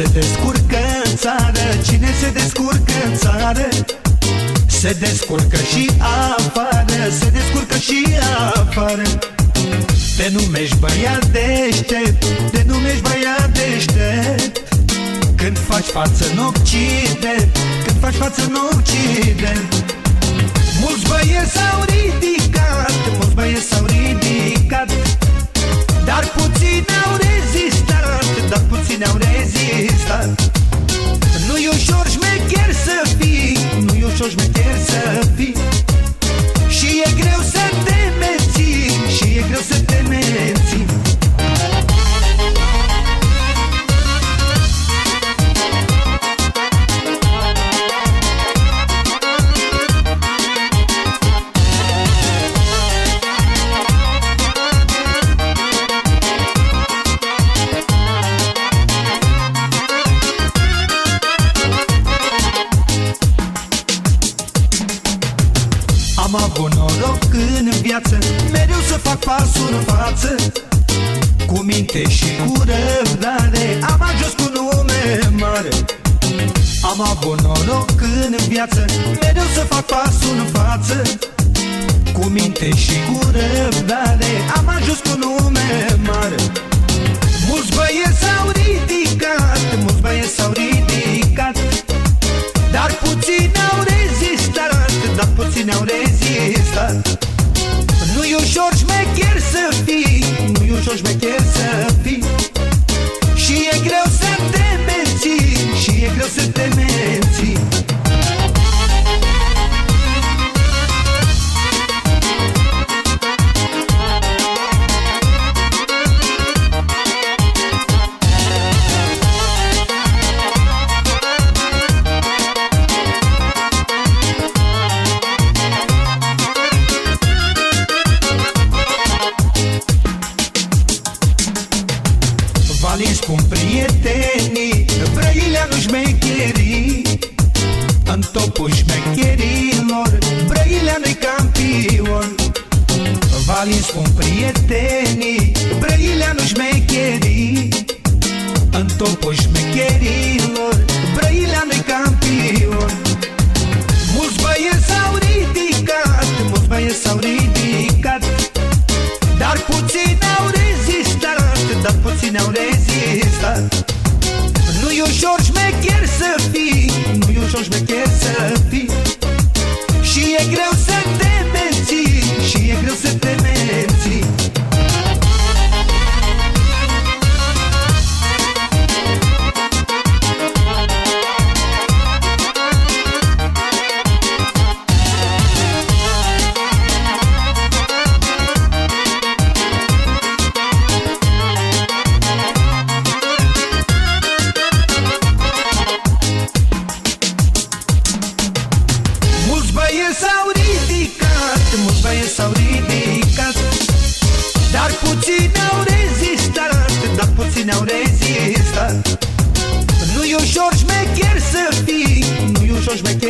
Cine se descurcă în țară, cine se descurcă în țară? Se descurcă și afară, se descurcă și afară. Te numești băiat deștept, te numești băiat deștept. Când faci față în Occident, când faci față în Occident. Mulți băieți s-au ridicat, mulți băieți s-au ridicat Dar puțini au rezistat, nu-i ușor șmecher să fii Am avut noroc în viață Mereu să fac pasul în față. Cu minte și cu răbdare Am ajuns cu nume mare. Am avut noroc în viață Mereu să fac pasul în față. Cu minte și cu răbdare Am ajuns șmecher să fii Nu-i ușor șmecher să fii. Și e greu să te menții Și e greu să te menții Valin spun prietenii Brăileanu șmecherii. În topul șmecherilor Brăileanu-i campion. Valin spun prietenii Brăileanu șmecherii Nu-i ușor șmecher să fii Nu-i ușor șmecher să fii. Și e greu să te rezistat Nu-i ușor